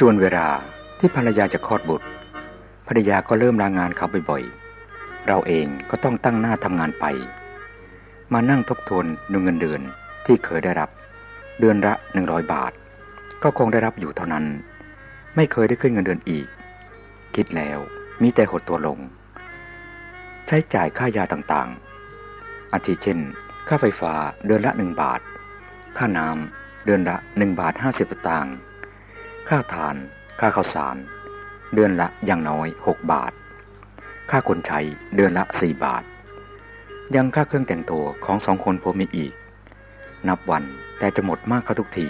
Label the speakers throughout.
Speaker 1: จวนเวลาที่ภรรยาจะคลอดบุตร ภรรยาก็เริ่มลางานเขาบ่อยๆ เราเองก็ต้องตั้งหน้าทำงานไป มานั่งทบทวนดูเงินเดือนที่เคยได้รับ เดือนละหนึ่งร้อยบาท ก็คงได้รับอยู่เท่านั้น ไม่เคยได้ขึ้นเงินเดือนอีก คิดแล้วมีแต่หดตัวลง ใช้จ่ายค่ายาต่างๆ อาทิเช่น ค่าไฟฟ้าเดือนละหนึ่งบาท ค่าน้ำเดือนละหนึ่งบาทห้าสิบตางค์ ค่าทาน ค่าข้าวสาร เดือนละอย่างน้อย 6 บาท ค่าคนใช้เดือนละ 4 บาท ยังค่าเครื่องแต่งตัวของสองคนผัวเมีอีก นับวันแต่จะหมดมากเข้าทุกที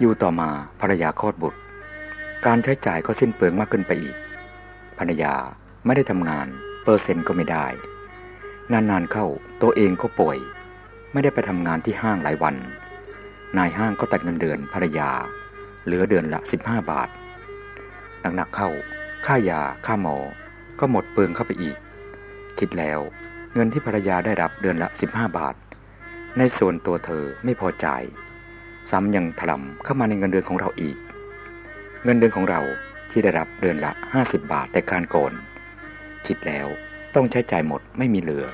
Speaker 1: อยู่ต่อมาภรรยาคลอดบุตร การใช้จ่ายก็สิ้นเปลืองมากขึ้นไปอีก ภรรยาไม่ได้ทำงาน เปอร์เซ็นต์ก็ไม่ได้ นานๆเข้าตัวเองก็ป่วย ไม่ได้ไปทำงานที่ห้างหลายวัน นายห้างก็ตัดเงินเดือนภรรยา เหลือเดือนละ 15 บาท หนักๆเข้า ค่ายา ค่าหมอ ก็หมดเปลืองเข้าไปอีก คิดแล้ว เงินที่ภรรยาได้รับเดือนละ 15 บาท ในส่วนตัวเธอไม่พอใจ ซ้ำยังถล่มเข้ามาในเงินเดือนของเราอีก เงินเดือนของเราที่ได้รับเดือนละ 50 บาทแต่การโกนคิดแล้วต้องใช้จ่ายหมดไม่มีเหลือ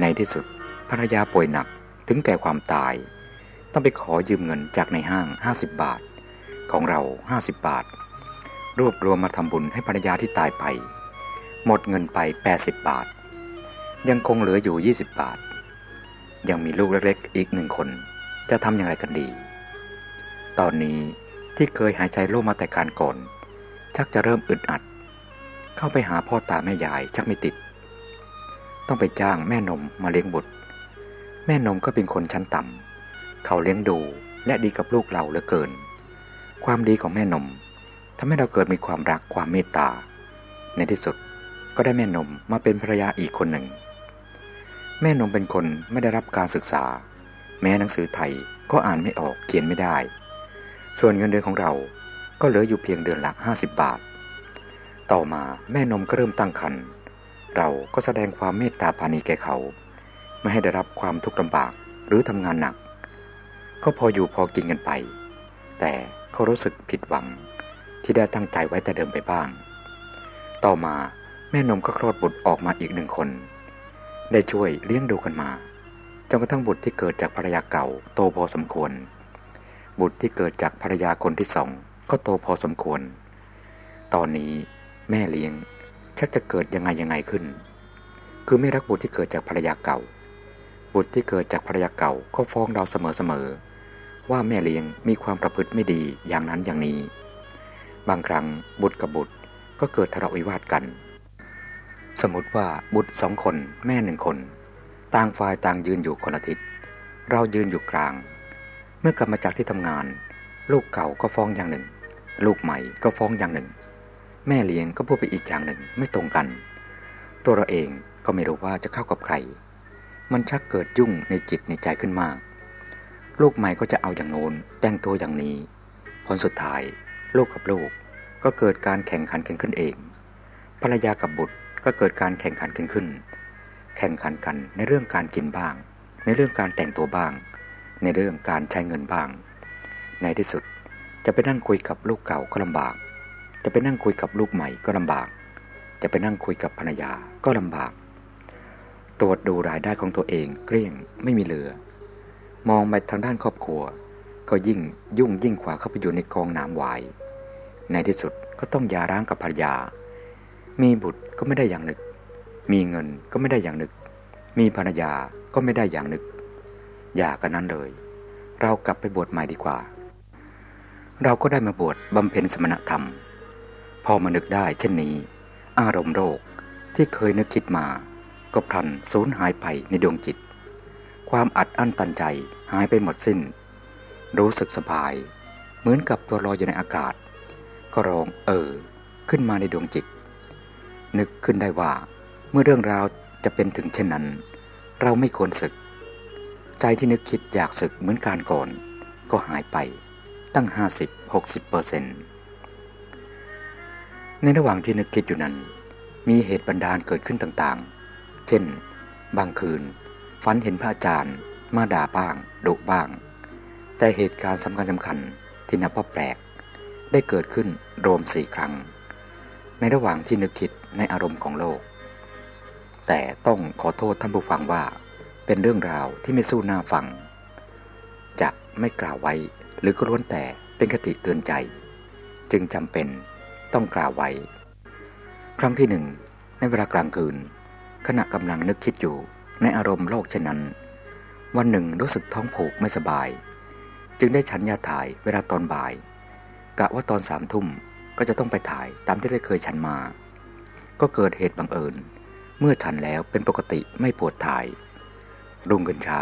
Speaker 1: ในที่สุดภรรยาป่วยหนักถึงแก่ความตาย ต้องไปขอยืมเงินจากในห้าง 50 บาท ของเรา 50 บาท รวบรวมมาทำบุญให้ภรรยาที่ตายไป หมดเงินไป 80 บาท ยังคงเหลืออยู่ 20 บาท ยังมีลูกเล็กๆ อีกหนึ่งคน จะทำอย่างไรกันดี ตอนนี้ที่เคยหายใจโล่งมาแต่การก่อน ชักจะเริ่มอึดอัด เข้าไปหาพ่อตาแม่ยายชักไม่ติด ต้องไปจ้างแม่นมมาเลี้ยงบุตร แม่นมก็เป็นคนชั้นต่ำเขาเลี้ยงดูและดีกับลูกเราเหลือเกิน ความดีของแม่นมทำให้เราเกิดมีความรักความเมตตา ในที่สุดก็ได้แม่นมมาเป็นภรรยาอีกคนหนึ่ง แม่นมเป็นคนไม่ได้รับการศึกษา แม้หนังสือไทยก็อ่านไม่ออกเขียนไม่ได้ ส่วนเงินเดือนของเราก็เหลืออยู่เพียงเดือนละ50 บาท ต่อมาแม่นมก็เริ่มตั้งครรภ์เราก็แสดงความเมตตาปานีแก่เขา ไม่ให้ได้รับความทุกข์ลำบากหรือทำงานหนัก ก็พออยู่พอกินกันไป แต่ เขารู้สึกผิดหวังที่ได้ตั้งใจไว้แต่เดิมไปบ้าง ต่อมาแม่นมก็คลอดบุตรออกมาอีกหนึ่งคน ได้ช่วยเลี้ยงดูกันมา จนกระทั่งบุตรที่เกิดจากภรรยาเก่าโตพอสมควร บุตรที่เกิดจากภรรยาคนที่สองก็โตพอสมควร ตอนนี้แม่เลี้ยงชักจะเกิดยังไงยังไงขึ้น คือไม่รักบุตรที่เกิดจากภรรยาเก่า บุตรที่เกิดจากภรรยาเก่าก็ฟ้องเราเสมอๆ ว่าแม่เลี้ยงมีความประพฤติไม่ดีอย่างนั้นอย่างนี้ บางครั้งบุตรกับบุตรก็เกิดทะเลาะวิวาทกัน สมมติว่าบุตรสองคนแม่หนึ่งคน ต่างฝ่ายต่างยืนอยู่คนละทิศเรายืนอยู่กลาง เมื่อกลับมาจากที่ทำงาน ลูกเก่าก็ฟ้องอย่างหนึ่ง ลูกใหม่ก็ฟ้องอย่างหนึ่ง แม่เลี้ยงก็พูดไปอีกอย่างหนึ่งไม่ตรงกัน ตัวเราเองก็ไม่รู้ว่าจะเข้ากับใคร มันชักเกิดยุ่งในจิตในใจขึ้นมาก ลูกใหม่ก็จะเอาอย่างโน้นแต่งตัวอย่างนี้ ผลสุดท้ายลูกกับลูกก็เกิดการแข่งขันกันขึ้นเอง ภรรยากับบุตรก็เกิดการแข่งขันกันขึ้น แข่งขันกันในเรื่องการกินบ้าง ในเรื่องการแต่งตัวบ้าง ในเรื่องการใช้เงินบ้าง ในที่สุดจะไปนั่งคุยกับลูกเก่าก็ลำบาก จะไปนั่งคุยกับลูกใหม่ก็ลำบาก จะไปนั่งคุยกับภรรยาก็ลำบาก ตรวจดูรายได้ของตัวเองเกลี้ยงไม่มีเหลือ มองไปทางด้านครอบครัว ก็ยิ่งยุ่งยิ่งกว่าเข้าไปอยู่ในกองน้ำวาย ในที่สุดก็ต้องยาร้างกับภรรยา มีบุตรก็ไม่ได้อย่างนึก มีเงินก็ไม่ได้อย่างนึก มีภรรยาก็ไม่ได้อย่างนึกอย่ากันนั้นเลย เรากลับไปบวชใหม่ดีกว่า เราก็ได้มาบวชบำเพ็ญสมณธรรม พอมานึกได้เช่นนี้ อารมณ์โรคที่เคยนึกคิดมา ก็พลันสูญหายไปในดวงจิต ความอัดอั้นตันใจหายไปหมดสิน้น รู้สึกสบาย เหมือนกับตัวลอยอยู่ในอากาศ ก็ร้องเออ ขึ้นมาในดวงจิต นึกขึ้นได้ว่า เมื่อเรื่องราวจะเป็นถึงเช่นนั้น เราไม่ควรศึก ใจที่นึกคิดอยากศึกเหมือนการก่อน ก็หายไปตั้ง 50-60เปอร์เซ็นต์ในระหว่างที่นึกคิดอยู่นั้น มีเหตุบันดาลเกิดขึ้นต่างๆ เช่น บางคืน ฝันเห็นพระอาจารย์มาด่าบ้างดุบ้าง แต่เหตุการณ์สำคัญสำคัญที่นับว่าแปลก ได้เกิดขึ้นรวมสี่ครั้ง ในระหว่างที่นึกคิดในอารมณ์ของโลก แต่ต้องขอโทษท่านผู้ฟังว่า เป็นเรื่องราวที่ไม่สู้หน้าฟัง จะไม่กล่าวไว้หรือก็ล้วนแต่เป็นคติเตือนใจ จึงจำเป็นต้องกล่าวไว้ ครั้งที่หนึ่งในเวลากลางคืน ขณะกำลังนึกคิดอยู่ ในอารมณ์โลกเช่นนั้น วันหนึ่งรู้สึกท้องผูกไม่สบาย จึงได้ฉันยาถ่ายเวลาตอนบ่าย กะว่าตอนสามทุ่มก็จะต้องไปถ่ายตามที่ได้เคยฉันมา ก็เกิดเหตุบังเอิญ เมื่อฉันแล้วเป็นปกติไม่ปวดถ่าย รุ่งขึ้นเช้า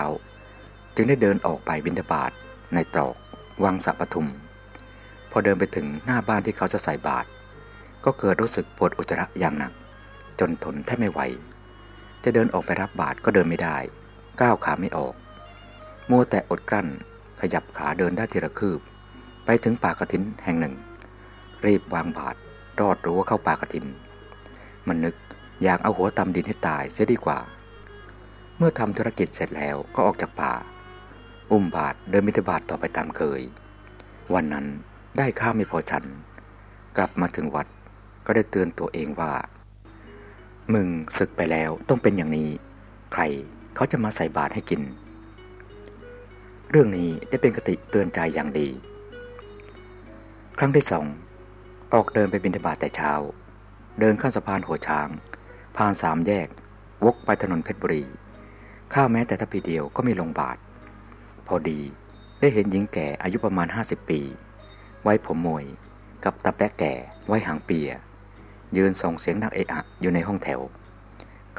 Speaker 1: จึงได้เดินออกไปบินทบาทในตรอกวังสัปทุม พอเดินไปถึงหน้าบ้านที่เขาจะใส่บาตรก็เกิดรู้สึกปวดอุจจาระอย่างหนัก จนทนแทบไม่ไหว จะเดินออกไปรับบาตรก็เดินไม่ได้ ก้าวขาไม่ออกมัวแต่อดกลั้น ขยับขาเดินได้ทีละคืบ ไปถึงป่ากระถินแห่งหนึ่ง รีบวางบาตรรอดรู้ว่าเข้าป่ากระถิน มันนึกอยากเอาหัวตำดินให้ตายเสียดีกว่า เมื่อทำธุรกิจเสร็จแล้วก็ออกจากป่า อุ้มบาตรเดินมิถบาตต่อไปตามเคย วันนั้นได้ข้าวไม่พอฉัน กลับมาถึงวัดก็ได้เตือนตัวเองว่า มึงศึกไปแล้วต้องเป็นอย่างนี้ ใครเขาจะมาใส่บาตรให้กิน เรื่องนี้ได้เป็นกติเตือนใจอย่างดี ครั้งที่สองออกเดินไปบินทบาทแต่เช้า เดินข้ามสะพานหัวช้าง ผ่านสามแยก วกไปถนนเพชรบุรี ข้าวแม้แต่ทัพีเดียวก็มีลงบาท พอดีได้เห็นหญิงแก่อายุประมาณ 50 ปี ไว้ผมมวย กับตาแปะแก่ไว้หางเปีย ยืนส่งเสียงนักเอะอะอยู่ในห้องแถว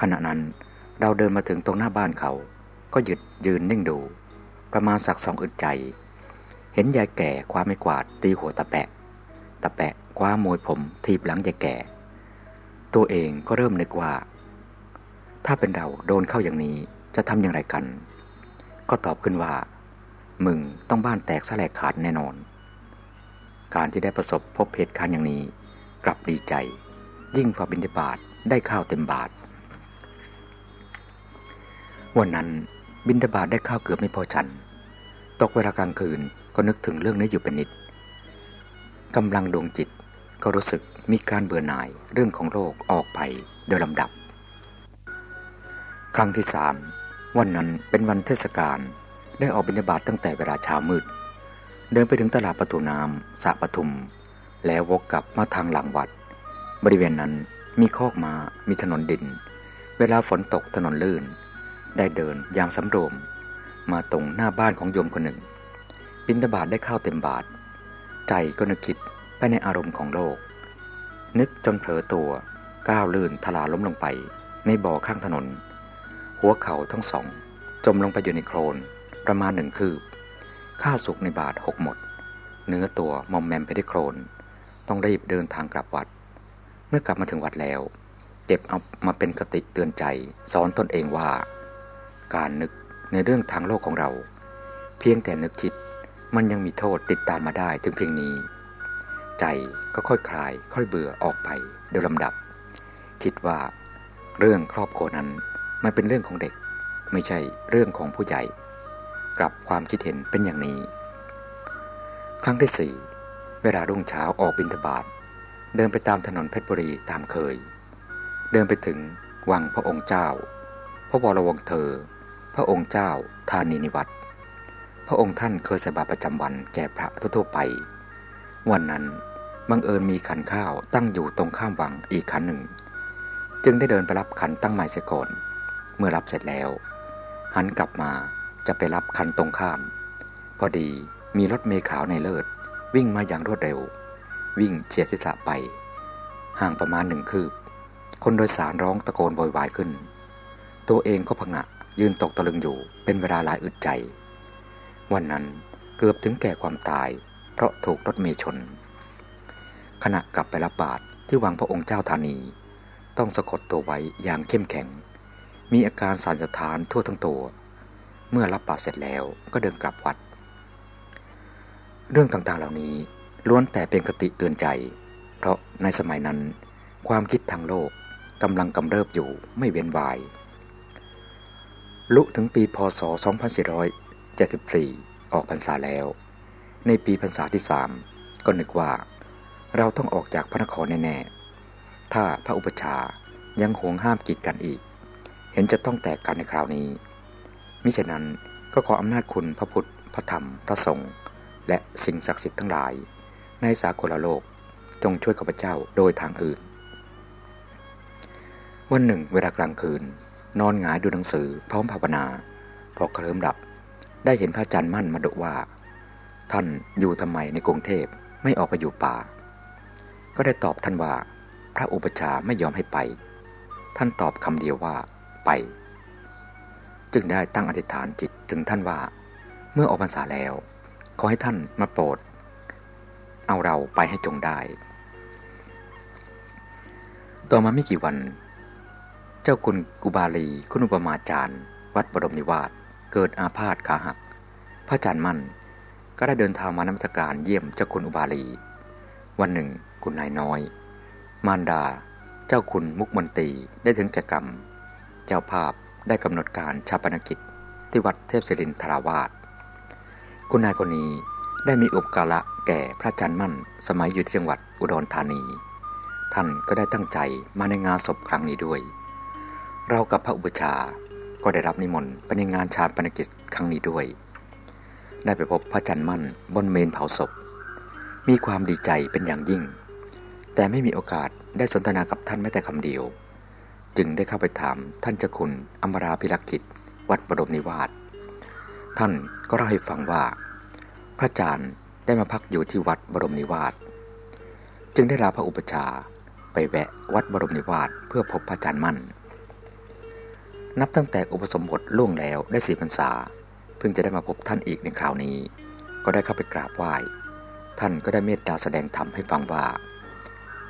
Speaker 1: ขณะนั้นเราเดินมาถึงตรงหน้าบ้านเขา ก็หยุดยืนนิ่งดู ประมาณสักสองอึดใจ เห็นยายแก่คว้าไม่กวาดตีหัวตาแปะตาแปะคว้ามวยผมทีบหลังยายแก่ ตัวเองก็เริ่มนึกว่า ถ้าเป็นเราโดนเข้าอย่างนี้จะทำอย่างไรกัน ก็ตอบขึ้นว่า มึงต้องบ้านแตกสลายขาดแน่นอน การที่ได้ประสบพบเหตุการณ์อย่างนี้ กลับดีใจ ยิ่งกว่าบินบาตได้ข้าวเต็มบาท วันนั้นบินบาตได้ข้าวเกือบไม่พอฉัน ตกเวลากลางคืนก็นึกถึงเรื่องนี้อยู่เป็นนิดกำลังดวงจิตก็รู้สึกมีการเบื่อหน่ายเรื่องของโลกออกไปโดยลำดับ ครั้งที่สามวันนั้นเป็นวันเทศกาลได้ออกบิณฑบาตตั้งแต่เวลาเช้ามืด เดินไปถึงตลาดประตูน้ำสระปทุม แล้ววกกลับมาทางหลังวัด บริเวณนั้นมีคอกมา้ามีถนนดิน เวลาฝนตกถนนลื่น ได้เดินอย่างสำรวม มาตรงหน้าบ้านของโยมคนหนึ่ง บิณฑบาตได้ข้าวเต็มบาท ใจก็นึกคิดไปในอารมณ์ของโลก นึกจนเผลอตัวก้าวลื่นทลาล้มลงไป ในบ่อข้างถนน หัวเข่าทั้งสอง จมลงไปอยู่ในโคลนประมาณหนึ่งคืบ ข้าสุกในบาทหกหมด เนื้อตัวมอมแมมไปได้วยโคลนต้องรีบเดินทางกลับวัด เมื่อกลับมาถึงวัดแล้ว เก็บเอามาเป็นกติเตือนใจ สอนตนเองว่า การนึกในเรื่องทางโลกของเรา เพียงแต่นึกคิดมันยังมีโทษติดตามมาได้ถึงเพียงนี้ ใจก็ค่อยคลาย ค่อยเบื่อออกไปโดยลำดับ คิดว่า เรื่องครอบครัวนั้นมันเป็นเรื่องของเด็ก ไม่ใช่เรื่องของผู้ใหญ่กลับความคิดเห็นเป็นอย่างนี้ ครั้งที่สี่เวลารุ่งเช้าออกบินทบาท เดินไปตามถนนเพชรบุรีตามเคย เดินไปถึงวังพระองค์เจ้า พระวรวงเธอ พระองค์เจ้าธานีนิวัตรพระองค์ท่านเคยใส่บาตรประจำวันแก่พระทั่วไป วันนั้นบังเอิญมีขันข้าวตั้งอยู่ตรงข้ามวังอีกขันหนึ่ง จึงได้เดินไปรับขันตั้งใหม่เสียก่อน เมื่อรับเสร็จแล้ว หันกลับมาจะไปรับคันตรงข้าม พอดีมีรถเมล์ขาวในเลิศวิ่งมาอย่างรวดเร็ว วิ่งเฉียดศีรษะไป ห่างประมาณหนึ่งคืบ คนโดยสารร้องตะโกนโวยวายขึ้น ตัวเองก็ผงะยืนตกตะลึงอยู่เป็นเวลาหลายอึดใจ วันนั้นเกือบถึงแก่ความตาย เพราะถูกรถเมชน ขณะกลับไปรับบาตรที่วังพระองค์เจ้าธานี ต้องสะกดตัวไว้อย่างเข้มแข็ง มีอาการสันสะท้านทั่วทั้งตัว เมื่อรับบาตรเสร็จแล้วก็เดินกลับวัด เรื่องต่างๆเหล่านี้ ล้วนแต่เป็นคติเตือนใจ เพราะในสมัยนั้น ความคิดทางโลกกำลังกำเริบอยู่ไม่เว้นวาย ลุถึงปีพศ 2474 ออกพรรษาแล้ว ในปีพรรษาที่สามก็นึกว่า เราต้องออกจากพระนครแน่ๆ ถ้าพระอุปชายังหวงห้ามกีดกันอีก เห็นจะต้องแตกกันในคราวนี้ มิฉะนั้นก็ขออำนาจคุณพระพุทธ พระธรรม พระสงฆ์และสิ่งศักดิ์สิทธิ์ทั้งหลาย ในสากลโลก จงช่วยข้าพเจ้าโดยทางอื่น วันหนึ่ง เวลากลางคืน นอนหงายดูหนังสือ พร้อมภาวนา พอเคลิ้มดับ ได้เห็นพระอาจารย์มั่นมาดุว่า ท่านอยู่ทำไมในกรุงเทพไม่ออกไปอยู่ป่า ก็ได้ตอบท่านว่า พระอุปชาไม่ยอมให้ไป ท่านตอบคำเดียวว่าไป จึงได้ตั้งอธิษฐานจิตถึงท่านว่า เมื่อออกพรรษาแล้ว ขอให้ท่านมาโปรด เอาเราไปให้จงได้ ต่อมาไม่กี่วัน เจ้าคุณกุบาลีคุณอุปมาจารย์ วัดบรมนิวาสเกิดอาพาธขาหัก พระอาจารย์มั่นก็ได้เดินทางมานมัสการเยี่ยมเจ้าคุณอุบาลี วันหนึ่ง คุณนายน้อย มารดา เจ้าคุณมุกมนตรีได้ถึงแก่กรรม เจ้าภาพได้กำหนดการชาปนกิจที่วัดเทพศิรินทราวาสคุณนายคนนี้ ได้มีอุปการะแก่พระจันทร์มั่น สมัยอยู่ที่จังหวัดอุดรธานี ท่านก็ได้ตั้งใจมาในงานศพครั้งนี้ด้วย เรากับพระอุปชาก็ได้รับนิมนต์ไปในงานชาปนกิจครั้งนี้ด้วย ได้ไปพบพระจันทร์มั่นบนเมนเผาศพ มีความดีใจเป็นอย่างยิ่ง แต่ไม่มีโอกาสได้สนทนากับท่านแม้แต่คำเดียว จึงได้เข้าไปถามท่านเจ้าคุณอมราพิรักกิจ วัดบระดมนิวาสท่านก็เล่าให้ฟังว่า ระอาจารย์ได้มาพักอยู่ที่วัดบรมนิวาสจึงได้ลาพระอุปชาไปแวะวัดบรมนิวาสเพื่อพบพระอาจารย์มั่น นับตั้งแต่อุปสมบทล่วงแล้วได้สี่พรรษา เพิ่งจะได้มาพบท่านอีกในคราวนี้ ก็ได้เข้าไปกราบไหว้ ท่านก็ได้เมตตาแสดงธรรมให้ฟังว่า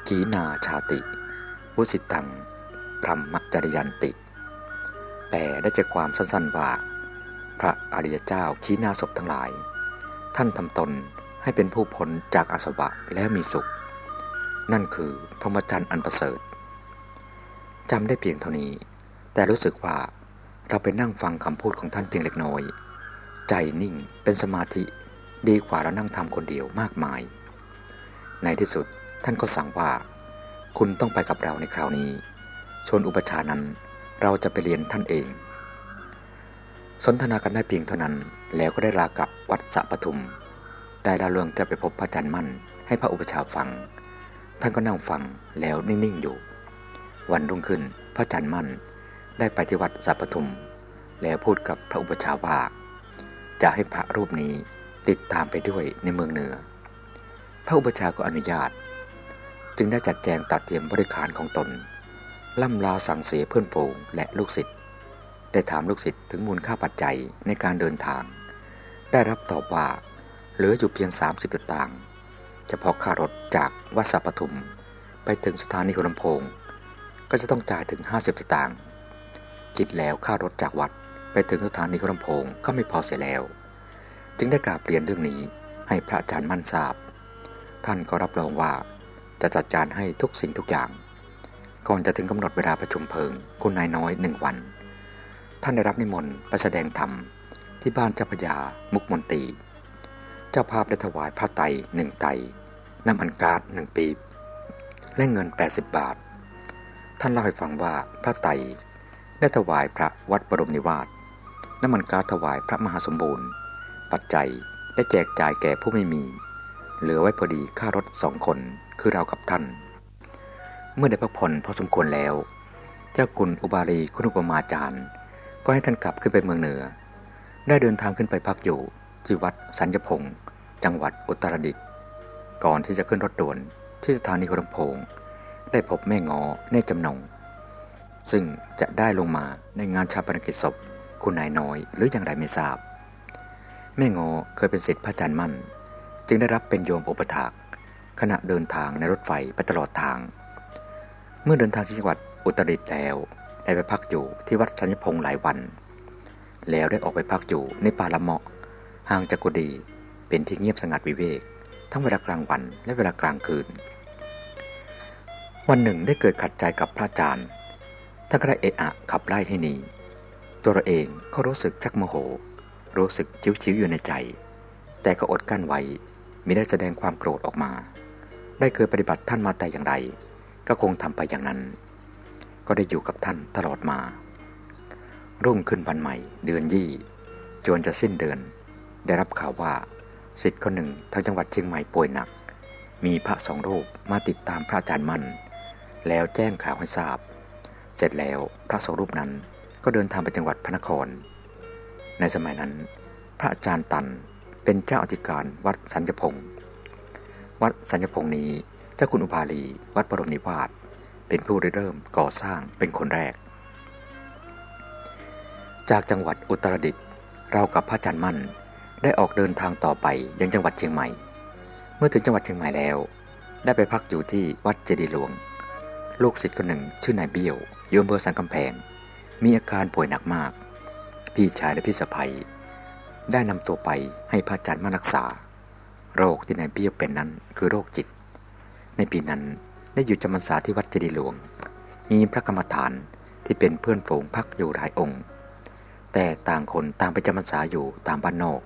Speaker 1: กีนาชาติวุสิตังพรหมจริยันติ แปลได้ใจความสั้นๆว่า พระอริยเจ้าขีนาศพทั้งหลาย ท่านทำตนให้เป็นผู้พ้นจากอาสวะแล้วมีสุข นั่นคือพรหมจรรย์อันประเสริฐจำได้เพียงเท่านี้ แต่รู้สึกว่าเราไปนั่งฟังคำพูดของท่านเพียงเล็กน้อย ใจนิ่งเป็นสมาธิดีกว่าเรานั่งทำคนเดียวมากมาย ในที่สุดท่านก็สั่งว่า คุณต้องไปกับเราในคราวนี้ส่วนอุปชานั้นเราจะไปเรียนท่านเอง สนทนากันได้เพียงเท่านั้น แล้วก็ได้ลากับวัดสะปทุม ได้ลาเรื่องจะไปพบพระจันทร์มั่น ให้พระอุปชาฟัง ท่านก็นั่งฟังแล้วนิ่งๆอยู่ วันรุ่งขึ้นพระจันทร์มั่น ได้ไปที่วัดสัปทุม แล้วพูดกับพระอุปชาว่า จะให้พระรูปนี้ติดตามไปด้วยในเมืองเหนือ พระอุปชาก็อนุญาต จึงได้จัดแจงตัดเตรียมบริการของตน ล่ำลาสั่งเสียเพื่อนฝูงและลูกศิษย์ ได้ถามลูกศิษย์ถึงมูลค่าปัจจัยในการเดินทาง ได้รับตอบว่า เหลืออยู่เพียง 30ต่างเฉพาะค่ารถจากวัดสัปทุม ไปถึงสถานีหัวลำโพง ก็จะต้องจ่ายถึง 50ต่างคิดแล้วค่ารถจากวัดไปถึงสถานีหัวลำโพงก็ไม่พอเสียแล้ว จึงได้กราบเรียนเรื่องนี้ให้พระอาจารย์มั่นทราบ ท่านก็รับรองว่าจะจัดการให้ทุกสิ่งทุกอย่าง ก่อนจะถึงกำหนดเวลาประชุมเพลิงคุณนายน้อยหนึ่งวัน ท่านได้รับนิมนต์ไปแสดงธรรมที่บ้านเจ้าพญามุกมนตี เจ้าภาพได้ถวายพระไตรหนึ่งไตน้ำอันกาดหนึ่งปีและเงิน 80 บาท ท่านเล่าให้ฟังว่าพระไตรได้ถวายพระวัดบรมนิวาสน้ำมันกาถวายพระมหาสมบูรณ์ ปัจจัยได้แจกจ่ายแก่ผู้ไม่มี เหลือไว้พอดีค่ารถสองคนคือเรากับท่าน เมื่อได้พักผ่อนพอสมควรแล้ว เจ้าคุณอุบาลีคุณอุปมาจารย์ ก็ให้ท่านกลับขึ้นไปเมืองเหนือ ได้เดินทางขึ้นไปพักอยู่ที่วัดสัญญพงศ์จังหวัดอุตรดิตถ์ก่อนที่จะขึ้นรถด่วนที่สถานีหัวลำโพง ได้พบแม่งอในจำนง ซึ่งจะได้ลงมาในงานชาปนกิจศพคุณนายน้อยหรืออย่างไรไม่ทราบ แม่งอเคยเป็นศิษย์พระอาจารย์มั่น จึงได้รับเป็นโยมอุปถากขณะเดินทางในรถไฟไปตลอดทาง เมื่อเดินทางที่จังหวัดอุตรดิตถ์แล้ว ได้ไปพักอยู่ที่วัดสัญญพงศ์หลายวัน แล้วได้ออกไปพักอยู่ในป่าละเมาะห่างจากกุฏิเป็นที่เงียบสงัดวิเวก ทั้งเวลากลางวันและเวลากลางคืน วันหนึ่งได้เกิดขัดใจกับพระอาจารย์ท่านก็ได้เอะอะขับไล่ให้หนีตัวเราเองก็รู้สึกชักโมโห รู้สึกชิวๆอยู่ในใจ แต่ก็อดกั้นไว้ไม่ได้แสดงความโกรธออกมา ได้เคยปฏิบัติท่านมาแต่อย่างไร ก็คงทำไปอย่างนั้น ก็ได้อยู่กับท่านตลอดมา รุ่งขึ้นวันใหม่ เดือนยี่จนจะสิ้นเดือน ได้รับข่าวว่าสิทธิ์คนหนึ่งทางจังหวัดเชียงใหม่ป่วยหนัก มีพระสองรูปมาติดตามพระอาจารย์มั่น แล้วแจ้งข่าวให้ทราบ เสร็จแล้วพระสองรูปนั้นก็เดินทางไปจังหวัดพระนคร ในสมัยนั้น พระอาจารย์ตันเป็นเจ้าอธิการวัดสัญญพงศ์วัดสัญญพงศ์นี้เจ้าคุณอุบาลีวัดปรมนิวาส เป็นผู้ริเริ่มก่อสร้างเป็นคนแรก จากจังหวัดอุตรดิตถ์เรากับพระอาจารย์มั่นได้ออกเดินทางต่อไปยังจังหวัดเชียงใหม่ เมื่อถึงจังหวัดเชียงใหม่แล้ว ได้ไปพักอยู่ที่วัดเจดีหลวง ลูกศิษย์คนหนึ่งชื่อนายเบี้ยวโยมเบอร์สังกำแพง มีอาการป่วยหนักมาก พี่ชายและพี่สะใภ้ได้นำตัวไปให้พระอาจารย์มารักษา โรคที่นายเบี้ยวเป็นนั้นคือโรคจิต ในปีนั้น ได้อยู่จำพรรษาที่วัดเจดีหลวง มีพระกรรมฐานที่เป็นเพื่อนฝูงพักอยู่หลายองค์ แต่ต่างคนต่างไปจำพรรษาอยู่ตามบ้านนอก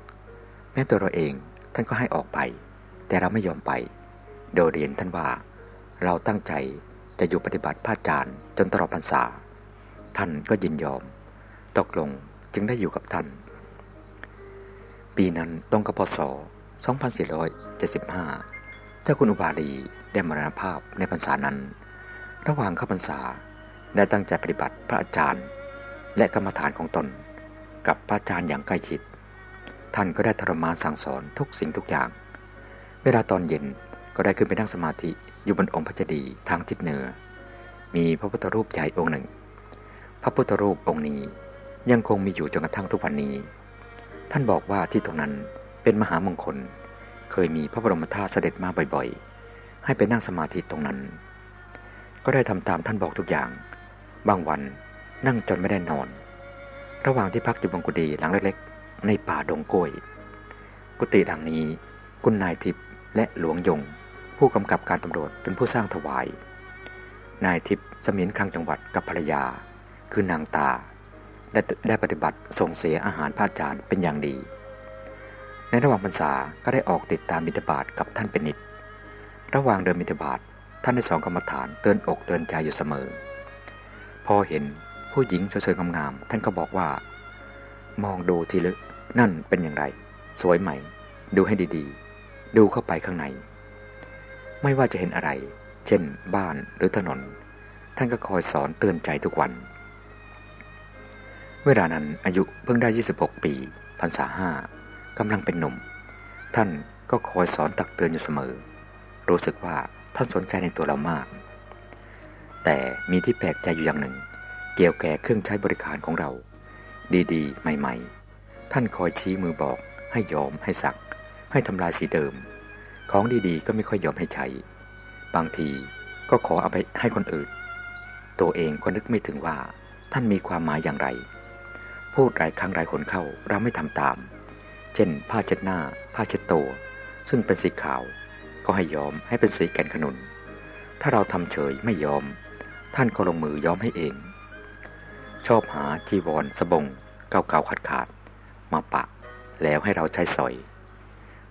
Speaker 1: แม้ตัวเราเองท่านก็ให้ออกไป แต่เราไม่ยอมไป โดยเรียนท่านว่า เราตั้งใจจะอยู่ปฏิบัติพระอาจารย์จนตลอดพรรษา ท่านก็ยินยอม ตกลงจึงได้อยู่กับท่าน ปีนั้นตรงกับพศ 2475 เจ้าคุณอุบาลี ได้มรณภาพในพรรษานั้น ระหว่างเข้าพรรษาได้ตั้งใจปฏิบัติพระอาจารย์ และกรรมฐานของตน กับพระอาจารย์อย่างใกล้ชิด ท่านก็ได้ทรมานสั่งสอนทุกสิ่งทุกอย่าง เวลาตอนเย็นก็ได้ขึ้นไปนั่งสมาธิอยู่บนองค์พระเจดีย์ทางทิศเหนือ มีพระพุทธรูปใหญ่องค์หนึ่ง พระพุทธรูปองค์นี้ยังคงมีอยู่จนกระทั่งทุกวันนี้ ท่านบอกว่าที่ตรงนั้นเป็นมหามงคล เคยมีพระบรมธาตุเสด็จมาบ่อยๆ ให้ไปนั่งสมาธิตรงนั้น ก็ได้ทำตามท่านบอกทุกอย่าง บางวันนั่งจนไม่ได้นอน ระหว่างที่พักอยู่บนกุฏิหลังเล็กๆ ในป่าดงกล้วย กุฏิหลังนี้คุณนายทิพย์และหลวงยง ผู้กำกับการตำรวจเป็นผู้สร้างถวาย นายทิพย์สมีนคังจังหวัดกับภรรยา คือนางตาได้ได้ปฏิบัติส่งเสียอาหารพระอาจารย์เป็นอย่างดี ในระหว่างพรรษาก็ได้ออกติดตามบิณฑบาตกับท่านเป็นนิด ระหว่างเดินบิณฑบาตท่านได้สองกรรมฐานเตือนอกเตือนใจอยู่เสมอ พอเห็นผู้หญิงสวยๆงามๆท่านก็บอกว่า มองดูทีลึกนั่นเป็นอย่างไร สวยไหม ดูให้ดีๆ ดูเข้าไปข้างใน ไม่ว่าจะเห็นอะไร เช่น บ้านหรือถนน ท่านก็คอยสอนเตือนใจทุกวัน เวลานั้นอายุเพิ่งได้ 26 ปีพรรษาห้ากำลังเป็นหนุ่ม ท่านก็คอยสอนตักเตือนอยู่เสมอ รู้สึกว่าท่านสนใจในตัวเรามาก แต่มีที่แปลกใจอยู่อย่างหนึ่ง เกี่ยวแก่เครื่องใช้บริการของเรา ดีๆ ใหม่ ๆ ท่านคอยชี้มือบอกให้ยอมให้สัก ให้ทำลายสีเดิม ของดีๆ ก็ไม่ค่อยยอมให้ใช้ บางทีก็ขอเอาไปให้คนอื่น ตัวเองก็นึกไม่ถึงว่า ท่านมีความหมายอย่างไร พูดหลายครั้งหลายคนเข้าเราไม่ทำตาม เช่น ผ้าเช็ดหน้า ผ้าเช็ดตัว ซึ่งเป็นสีขาว ก็ให้ยอมให้เป็นสีแก่นขนุน ถ้าเราทำเฉยไม่ยอม ท่านก็ลงมือยอมให้เอง ชอบหาจีวรสบงเก่าๆขาดขาดมาปะ แล้วให้เราใช้สอย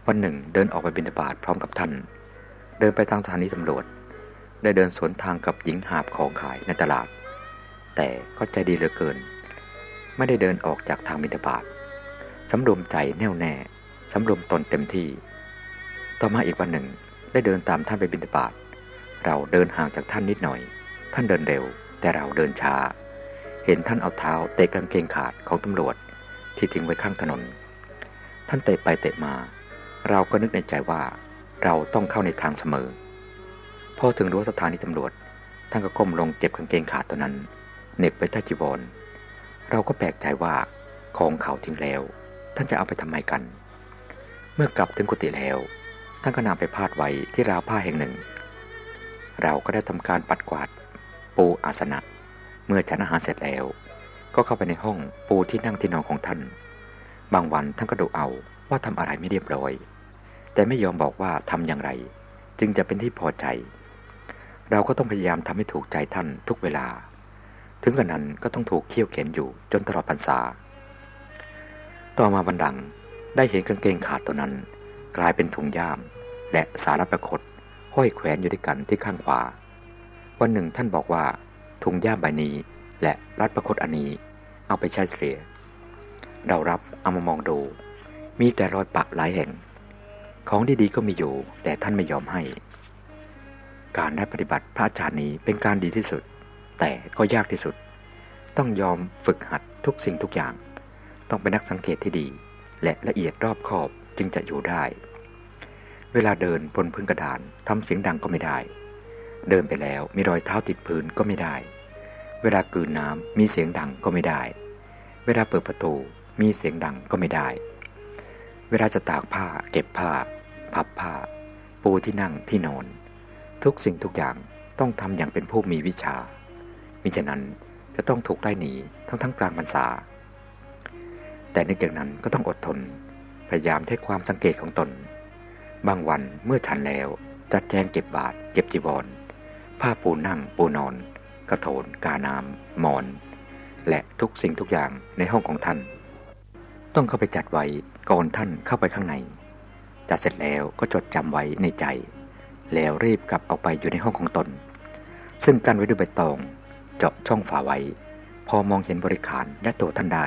Speaker 1: วันหนึ่งเดินออกไปบินบาตพร้อมกับท่าน เดินไปทางสถานีตำรวจ ได้เดินสวนทางกับหญิงหาบของขายในตลาด แต่ก็ใจดีเหลือเกิน ไม่ได้เดินออกจากทางบินบาตสำรวมใจแน่วแน่สำรวมตนเต็มที่ ต่อมาอีกวันหนึ่ง ได้เดินตามท่านไปบินบาต เราเดินห่างจากท่านนิดหน่อย ท่านเดินเร็ว แต่เราเดินช้า เห็นท่านเอาเท้าเตะกางเกงขาดของตำรวจ ที่ทิ้งไว้ข้างถนน ท่านเตะไปเตะมา เราก็นึกในใจว่า เราต้องเข้าในทางเสมอ พอถึงรั้วสถานีตำรวจ ท่านก็ก้มลงเก็บกางเกงขาดตัวนั้นเน็บไว้ใต้จีวร เราก็แปลกใจว่าของเขาทิ้งแล้ว ท่านจะเอาไปทำไมกัน เมื่อกลับถึงกุฏิแล้ว ท่านก็นำไปพาดไว้ที่ราวผ้าแห่งหนึ่ง เราก็ได้ทำการปัดกวาด ปูอาสนะ เมื่อฉันอาหารเสร็จแล้ว ก็เข้าไปในห้องปูที่นั่งที่นอนของท่าน บางวันท่านก็ดูเอาว่าทำอะไรไม่เรียบร้อย แต่ไม่ยอมบอกว่าทำอย่างไร จึงจะเป็นที่พอใจ เราก็ต้องพยายามทำให้ถูกใจท่านทุกเวลา ถึงกระนั้นก็ต้องถูกเคี่ยวเข็นอยู่จนตลอดพรรษา ต่อมาวันดังได้เห็นกางเกงขาดตัวนั้น กลายเป็นถุงย่าม และสารประคตห้อยแขวนอยู่ด้วยกันที่ข้างขวา วันหนึ่งท่านบอกว่าถุงย่ามใบนี้และรัดประคตอันนี้เอาไปใช้เสีย เรารับเอามามองดู มีแต่รอยปะหลายแห่ง ของดีๆก็มีอยู่ แต่ท่านไม่ยอมให้ การได้ปฏิบัติพระอาจารย์นี้เป็นการดีที่สุด แต่ก็ยากที่สุด ต้องยอมฝึกหัดทุกสิ่งทุกอย่าง ต้องเป็นนักสังเกตที่ดี และละเอียดรอบคอบจึงจะอยู่ได้ เวลาเดินบนพื้นกระดานทำเสียงดังก็ไม่ได้ เดินไปแล้วมีรอยเท้าติดพื้นก็ไม่ได้ เวลากืนน้ำมีเสียงดังก็ไม่ได้ เวลาเปิดประตูมีเสียงดังก็ไม่ได้ เวลาจะตากผ้า เก็บผ้า พับผ้า ปูที่นั่งที่นอน ทุกสิ่งทุกอย่างต้องทำอย่างเป็นผู้มีวิชา มิฉะนั้นจะต้องถูกไล่หนีทั้งทั้งกลางพรรษา แต่ในอย่างนั้นก็ต้องอดทน พยายามใช้ความสังเกตของตน บางวันเมื่อฉันแล้ว จัดแจงเก็บบาท เก็บจีวร ผ้าปูนั่งปูนอน กระโถน กาน้ำหมอน และทุกสิ่งทุกอย่างในห้องของท่าน ต้องเข้าไปจัดไว้ก่อนท่านเข้าไปข้างใน จัดเสร็จแล้วก็จดจำไว้ในใจ แล้วรีบกลับออกไปอยู่ในห้องของตน ซึ่งกั้นไว้ด้วยใบตองเจาะช่องฝาไว้ พอมองเห็นบริขารและตัวท่านได้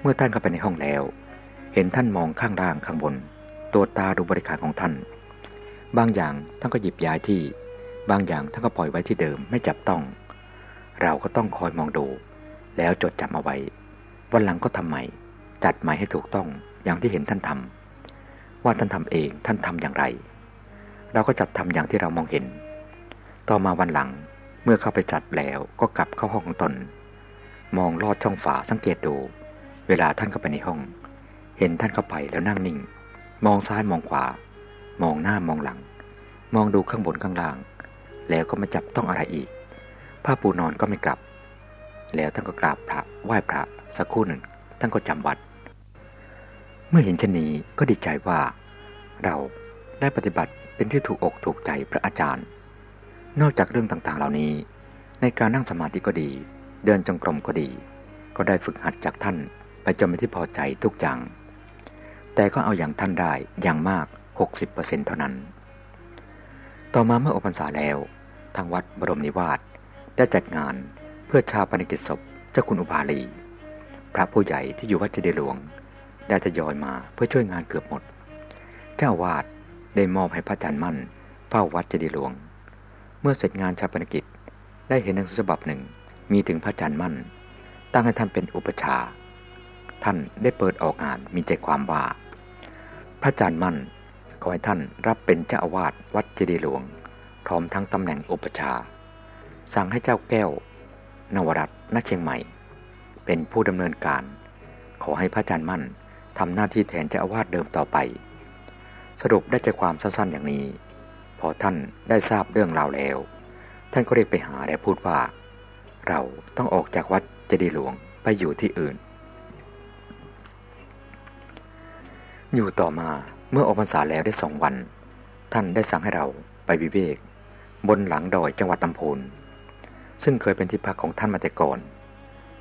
Speaker 1: เมื่อท่านเข้าไปในห้องแล้ว เห็นท่านมองข้างล่างข้างบน ตัวตาดูบริขารของท่าน บางอย่างท่านก็หยิบย้ายที่ บางอย่างท่านก็ปล่อยไว้ที่เดิมไม่จับต้อง เราก็ต้องคอยมองดู แล้วจดจำเอาไว้ วันหลังก็ทำใหม่ จัดใหม่ให้ถูกต้องอย่างที่เห็นท่านทำว่าท่านทำเองท่านทำอย่างไร เราก็จัดทำอย่างที่เรามองเห็น ต่อมาวันหลังเมื่อเข้าไปจัดแล้วก็กลับเข้าห้องของตน มองลอดช่องฝาสังเกตดู เวลาท่านเข้าไปในห้อง เห็นท่านเข้าไปแล้วนั่งนิ่ง มองซ้ายมองขวา มองหน้ามองหลัง มองดูข้างบนข้างล่าง แล้วก็ไม่จับต้องอะไรอีก ผ้าปูนอนก็ไม่กลับ แล้วท่านก็กราบพระไหว้พระสักครู่หนึ่งท่านก็จำวัด เมื่อเห็นชนีก็ดีใจว่า เราได้ปฏิบัติเป็นที่ถูกอกถูกใจพระอาจารย์ นอกจากเรื่องต่างๆ เหล่านี้ ในการนั่งสมาธิก็ดี เดินจงกรมก็ดี ก็ได้ฝึกหัดจากท่านไปจนเป็นที่พอใจทุกอย่าง แต่ก็เอาอย่างท่านได้อย่างมาก 60%เท่านั้น ต่อมาเมื่ออพรรษาแล้ว ทางวัดบรมนิวาสได้จัดงานเพื่อชาปนกิจศพเจ้าคุณอุบาลี พระผู้ใหญ่ที่อยู่วัดเจดีหลวง ได้ทยอยมาเพื่อช่วยงานเกือบหมด เจ้าวาดได้มอบให้พระอาจารย์มั่นเฝ้าวัดเจดีหลวง เมื่อเสร็จงานชาปนกิจได้เห็นหนังสือฉบับหนึ่งมีถึงพระจันทร์มั่น ตั้งให้ท่านเป็นอุปชา ท่านได้เปิดออกอ่านมีใจความว่า พระจันทร์มั่น ขอให้ท่านรับเป็นเจ้าอาวาสวัดเจดีหลวง พร้อมทั้งตำแหน่งอุปชา สั่งให้เจ้าแก้ว นวรัตน์ณเชียงใหม่ เป็นผู้ดำเนินการ ขอให้พระจันทร์มั่นทำหน้าที่แทนเจ้าอาวาสเดิมต่อไป สรุปได้ใจความสั้นๆอย่างนี้ พอท่านได้ทราบเรื่องราวแล้ว ท่านก็เรียกไปหาและพูดว่า เราต้องออกจากวัดเจดีหลวงไปอยู่ที่อื่น อยู่ต่อมาเมื่อออกพรรษาแล้วได้สองวัน ท่านได้สั่งให้เราไปวิเวก บนหลังดอยจังหวัดลำพูนซึ่งเคยเป็นที่พักของท่านมาแต่ก่อน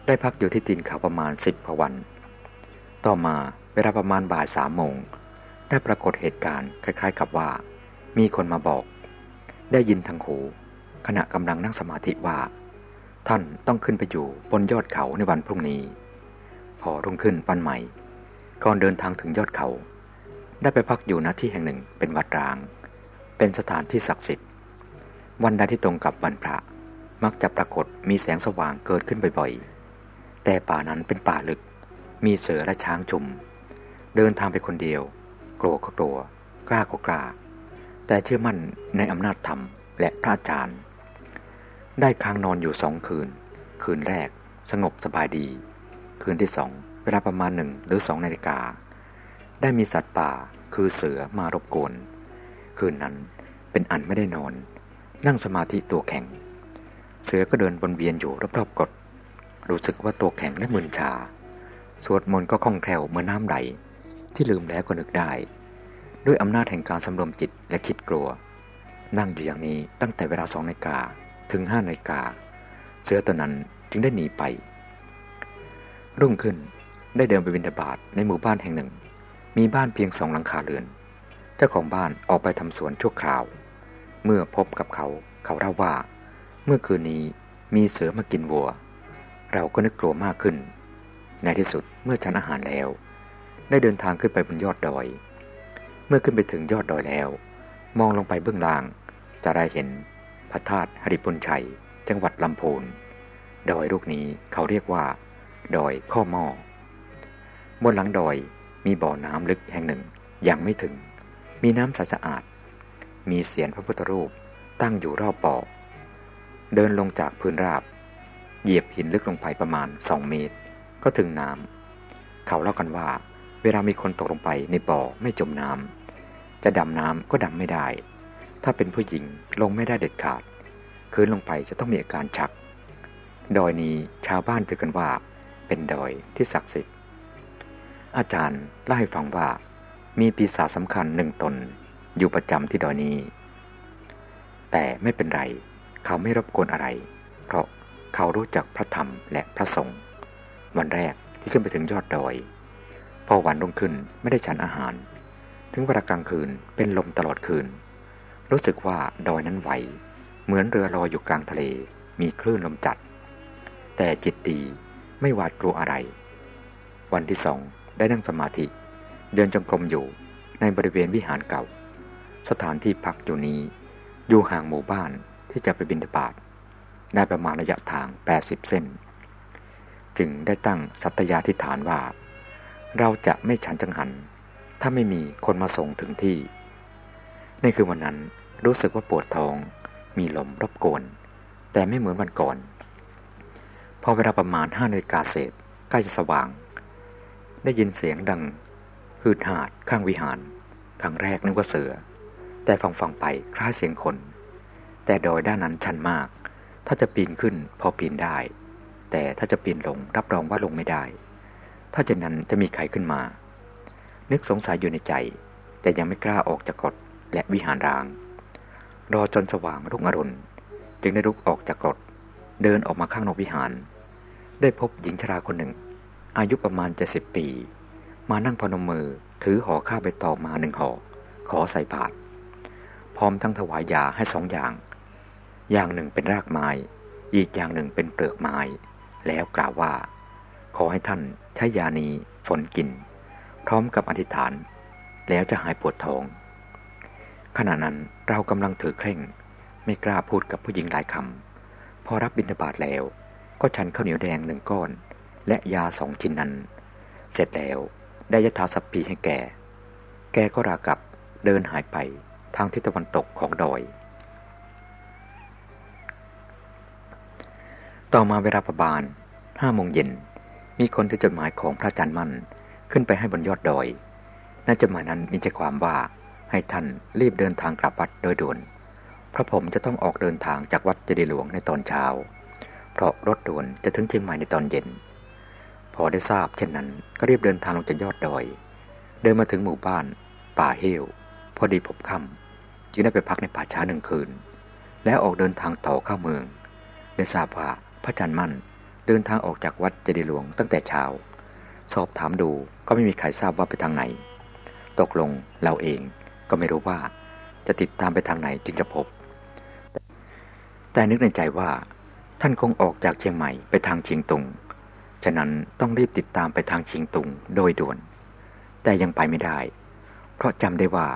Speaker 1: ได้พักอยู่ที่ตีนเขาประมาณสิบพวัน ต่อมาเวลาประมาณบ่ายสามโมง ได้ปรากฏเหตุการณ์คล้าย ๆ กับว่า มีคนมาบอก ได้ยินทางหู ขณะกำลังนั่งสมาธิว่า ท่านต้องขึ้นไปอยู่บนยอดเขาในวันพรุ่งนี้ พอรุ่งขึ้นวันใหม่ ก่อนเดินทางถึงยอดเขา ได้ไปพักอยู่ณที่แห่งหนึ่งเป็นวัดร้าง เป็นสถานที่ศักดิ์สิทธิ์ วันใดที่ตรงกับวันพระ มักจะปรากฏมีแสงสว่างเกิดขึ้นบ่อยๆ แต่ป่านั้นเป็นป่าลึก มีเสือและช้างชุม เดินทางไปคนเดียว กลัวก็กลัว กล้าก็กล้า แต่เชื่อมั่นในอำนาจธรรมและพระอาจารย์ ได้ค้างนอนอยู่สองคืน คืนแรก สงบสบายดี คืนที่สอง เวลาประมาณหนึ่งหรือสองนาฬิกา ได้มีสัตว์ป่าคือเสือมารบกวน คืนนั้นเป็นอันไม่ได้นอน นั่งสมาธิตัวแข็ง เสือก็เดินบนเวียนอยู่รอบๆกด รู้สึกว่าตัวแข็งและมึนชา สวดมนต์ก็คล่องแคล่วเหมือนน้ำไหลที่ลืมแล้วก็นึกได้ ด้วยอำนาจแห่งการสำรวมจิตและคิดกลัว นั่งอยู่อย่างนี้ตั้งแต่เวลาสองนาฬิกาถึงห้านาฬิกา เสือตัวนั้นจึงได้หนีไป รุ่งขึ้น ได้เดินไปบินทบาทในหมู่บ้านแห่งหนึ่ง มีบ้านเพียงสองหลังคาเรือน เจ้าของบ้านออกไปทำสวนชั่วคราว เมื่อพบกับเขาเขาเล่าว่า เมื่อคืนนี้มีเสือมากินวัว เราก็นึกกลัวมากขึ้น ในที่สุดเมื่อฉันอาหารแล้ว ได้เดินทางขึ้นไปบนยอดดอย เมื่อขึ้นไปถึงยอดดอยแล้ว มองลงไปเบื้องล่าง จะได้เห็นพระธาตุหริปุนชัย จังหวัดลำพูนดอยลูกนี้เขาเรียกว่า ดอยข้อหม้อ บนหลังดอยมีบ่อน้ำลึกแห่งหนึ่งยังไม่ถึง มีน้ำใสสะอาด มีเสียนพระพุทธรูปตั้งอยู่รอบบ่อ เดินลงจากพื้นราบ เหยียบหินลึกลงไปประมาณสองเมตร ก็ถึงน้ำเขาเล่ากันว่า เวลามีคนตกลงไปในบ่อไม่จมน้ำจะดำน้ำก็ดำไม่ได้ ถ้าเป็นผู้หญิงลงไม่ได้เด็ดขาด คืนลงไปจะต้องมีอาการชัก ดอยนี้ชาวบ้านถือกันว่า เป็นดอยที่ศักดิ์สิทธิ์ อาจารย์เล่าให้ฟังว่า มีปีศาจสำคัญหนึ่งตนอยู่ประจำที่ดอยนี้ แต่ไม่เป็นไร เขาไม่รบกวนอะไร เพราะเขารู้จักพระธรรมและพระสงฆ์วันแรกที่ขึ้นไปถึงยอดดอย พอวันรุ่งขึ้นไม่ได้ฉันอาหาร ถึงเวลากลางคืนเป็นลมตลอดคืน รู้สึกว่าดอยนั้นไหว เหมือนเรือลอยอยู่กลางทะเลมีคลื่นลมจัด แต่จิตดีไม่หวาดกลัวอะไร วันที่สอง ได้นั่งสมาธิ เดินจงกรมอยู่ในบริเวณวิหารเก่า สถานที่พักอยู่นี้ อยู่ห่างหมู่บ้านที่จะไปบินทบาทได้ประมาณระยะทาง 80 เส้น จึงได้ตั้งสัตยาธิฐานว่า เราจะไม่ฉันจังหัน ถ้าไม่มีคนมาส่งถึงที่ ในคือวันนั้นรู้สึกว่าปวดท้อง มีลมรบกวน แต่ไม่เหมือนวันก่อน พอเวลาประมาณห้านาฬิกาเศษใกล้จะสว่าง ได้ยินเสียงดังหืดหาดข้างวิหาร ครั้งแรกนึกว่าเสือ แต่ฟังฟังไปคล้ายเสียงคน แต่โดยด้านนั้นชันมาก ถ้าจะปีนขึ้นพอปีนได้ แต่ถ้าจะปีนลงรับรองว่าลงไม่ได้ ถ้าเช่นนั้นจะมีใครขึ้นมา นึกสงสัยอยู่ในใจ แต่ยังไม่กล้าออกจากกฎและวิหารร้าง รอจนสว่างรุ่งอรุณ จึงได้ลุกออกจากกฎเดินออกมาข้างนอกวิหาร ได้พบหญิงชราคนหนึ่ง อายุประมาณเจ็ดสิบปี มานั่งพนมมือถือห่อข้าวใบตองมาหนึ่งห่อขอใส่บาตรพร้อมทั้งถวายยาให้สองอย่าง อย่างหนึ่งเป็นรากไม้ อีกอย่างหนึ่งเป็นเปลือกไม้ แล้วกล่าวว่า ขอให้ท่านใช้ยานี้ฝนกิน พร้อมกับอธิษฐาน แล้วจะหายปวดท้อง ขณะนั้นเรากำลังถือเคร่ง ไม่กล้าพูดกับผู้หญิงหลายคำพอรับบิณฑบาตแล้ว ก็ฉันข้าวเหนียวแดงหนึ่งก้อน และยาสองชิ้นนั้น เสร็จแล้วได้ยถาสัพพีให้แก แกก็รากับเดินหายไปทางทิศตะวันตกของดอย ต่อมาเวลาประบาลห้าโมงเย็น มีคนที่จดหมายของพระอาจารย์มั่นขึ้นไปให้บนยอดดอยในจดหมายนั้นมีใจความว่าให้ท่านรีบเดินทางกลับวัดโดยด่วน เพราะผมจะต้องออกเดินทางจากวัดเจดีหลวงในตอนเช้า เพราะรถด่วนจะถึงเชียงใหม่ในตอนเย็น พอได้ทราบเช่นนั้นก็รีบเดินทางลงจากยอดดอย เดินมาถึงหมู่บ้าน ป่าเฮวพอดีพบค่ำจึงได้ไปพักในป่าช้าหนึ่งคืน แล้วออกเดินทางต่อเข้าเมือง ได้ทราบว่าพระจันทร์มั่นเดินทางออกจากวัดเจดีหลวงตั้งแต่เช้า สอบถามดูก็ไม่มีใครทราบว่าไปทางไหน ตกลงเราเองก็ไม่รู้ว่าจะติดตามไปทางไหนจึงจะพบ แต่นึกในใจว่าท่านคงออกจากเชียงใหม่ไปทางเชียงตุง ฉะนั้นต้องรีบติดตามไปทางชิงตุงโดยด่วน แต่ยังไปไม่ได้ เพราะจำได้ว่า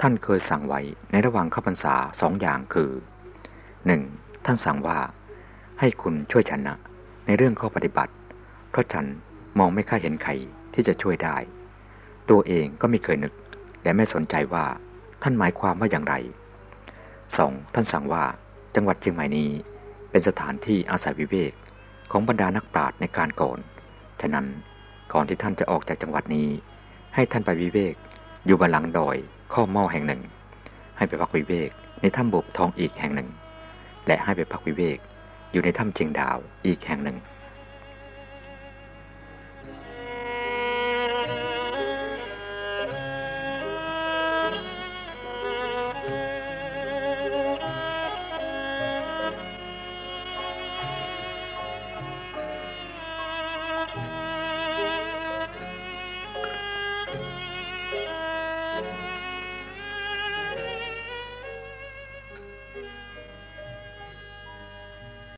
Speaker 1: ท่านเคยสั่งไว้ในระหว่างเข้าพรรษาสองอย่างคือ 1. ท่านสั่งว่า ให้คุณช่วยฉันนะในเรื่องข้อปฏิบัติ เพราะฉันมองไม่ค่อยเห็นใครที่จะช่วยได้ ตัวเองก็ไม่เคยนึก และไม่สนใจว่าท่านหมายความว่าอย่างไร 2. ท่านสั่งว่าจังหวัดเชียงใหม่นี้เป็นสถานที่อาศัยวิเวก ของบรรดานักปราชญ์ในการก่อน ฉะนั้นก่อนที่ท่านจะออกจากจังหวัดนี้ ให้ท่านไปวิเวก อยู่บนหลังดอยข้อหม้อแห่งหนึ่ง ให้ไปพักวิเวกในถ้ำบบทองอีกแห่งหนึ่ง และให้ไปพักวิเวกอยู่ในถ้ำเชียงดาวอีกแห่งหนึ่ง